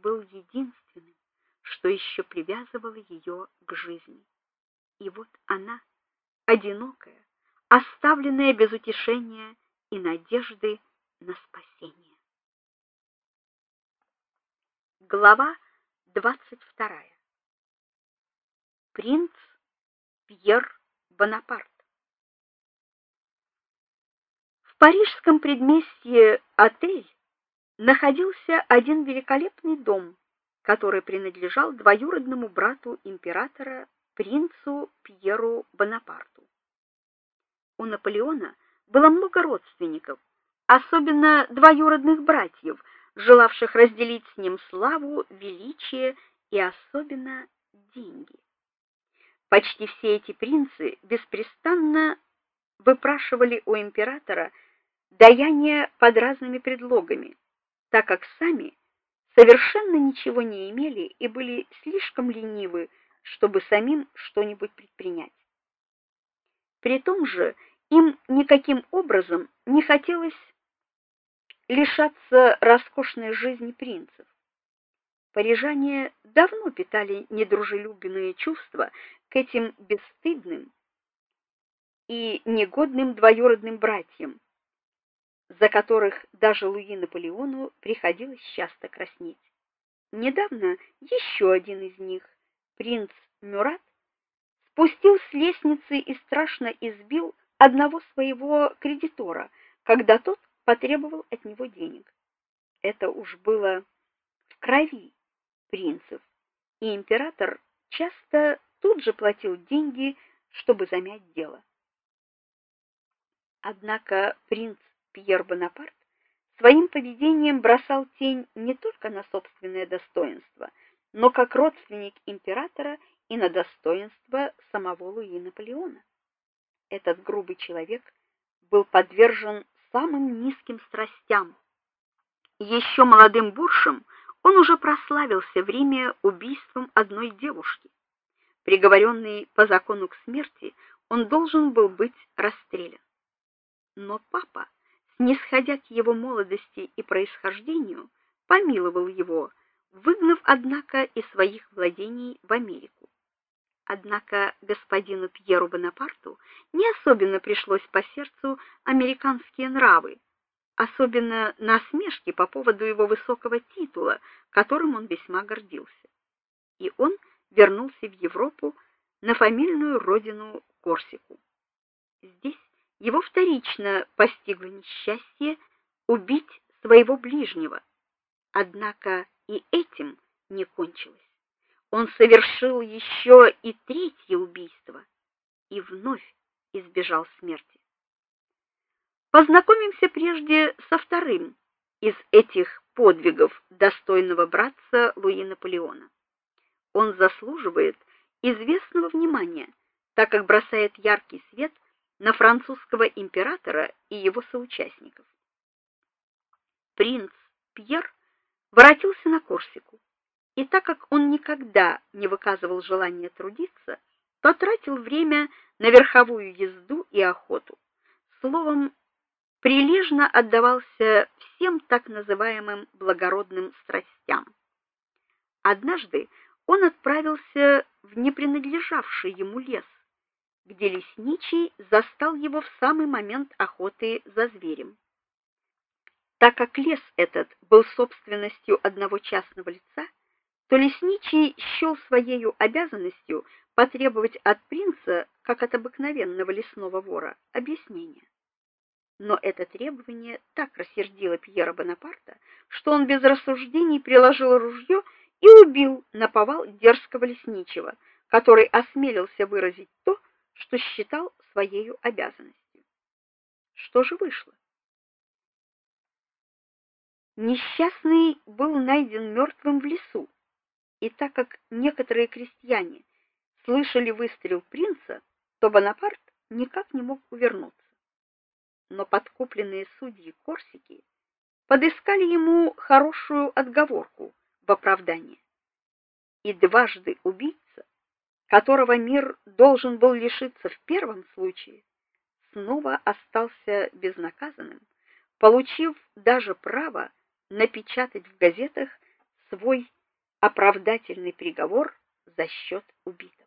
был единственным, что еще привязывало ее к жизни. И вот она, одинокая, оставленная без утешения и надежды на спасение. Глава 22. Принц Пьер Бонапарт. В парижском предместье Отель находился один великолепный дом, который принадлежал двоюродному брату императора принцу Пьеру Бонапарту. У Наполеона было много родственников, особенно двоюродных братьев, желавших разделить с ним славу, величие и особенно деньги. Почти все эти принцы беспрестанно выпрашивали у императора даяние под разными предлогами, так как сами совершенно ничего не имели и были слишком ленивы, чтобы самим что-нибудь предпринять. При том же им никаким образом не хотелось лишаться роскошной жизни принцев. Парижане давно питали недружелюбные чувства к этим бесстыдным и негодным двоюродным братьям, за которых даже Луи Наполеону приходилось часто краснеть. Недавно еще один из них, принц Мюрат, спустил с лестницы и страшно избил одного своего кредитора, когда тот потребовал от него денег. Это уж было в крови принцев, и император часто тут же платил деньги, чтобы замять дело. Однако принц Пьер Бонапарт своим поведением бросал тень не только на собственное достоинство, но как родственник императора и на достоинство самого Луи Наполеона этот грубый человек был подвержен самым низким страстям. Еще молодым буршем он уже прославился в Риме убийством одной девушки. Приговоренный по закону к смерти, он должен был быть расстрелян. Но папа, снисходя к его молодости и происхождению, помиловал его, выгнав однако из своих владений в Америку. Однако господину Пьеру Бонапарту не особенно пришлось по сердцу американские нравы, особенно насмешки по поводу его высокого титула, которым он весьма гордился. И он вернулся в Европу на фамильную родину Корсику. Здесь его вторично постигло несчастье убить своего ближнего. Однако и этим не кончилось он совершил еще и третье убийство и вновь избежал смерти. Познакомимся прежде со вторым из этих подвигов достойного братца Луи Наполеона. Он заслуживает известного внимания, так как бросает яркий свет на французского императора и его соучастников. Принц Пьер воротился на Корсику и так как он никогда не выказывал желания трудиться, то тратил время на верховую езду и охоту. Словом, прилежно отдавался всем так называемым благородным страстям. Однажды он отправился в непринадлежавший ему лес, где лесничий застал его в самый момент охоты за зверем. Так как лес этот был собственностью одного частного лица, то лесничий счел своей обязанностью потребовать от принца, как от обыкновенного лесного вора, объяснения. Но это требование так рассердило Пьера Бонапарта, что он без рассуждений приложил ружье и убил наповал дерзкого лесничего, который осмелился выразить то, что считал своей обязанностью. Что же вышло? Несчастный был найден мертвым в лесу, и так как некоторые крестьяне слышали выстрел принца, то Бонапарт никак не мог увернуться. Но подкупленные судьи Корсики подыскали ему хорошую отговорку в оправдание. И дважды убийца, которого мир должен был лишиться в первом случае, снова остался безнаказанным, получив даже право напечатать в газетах свой оправдательный приговор за счет убитых.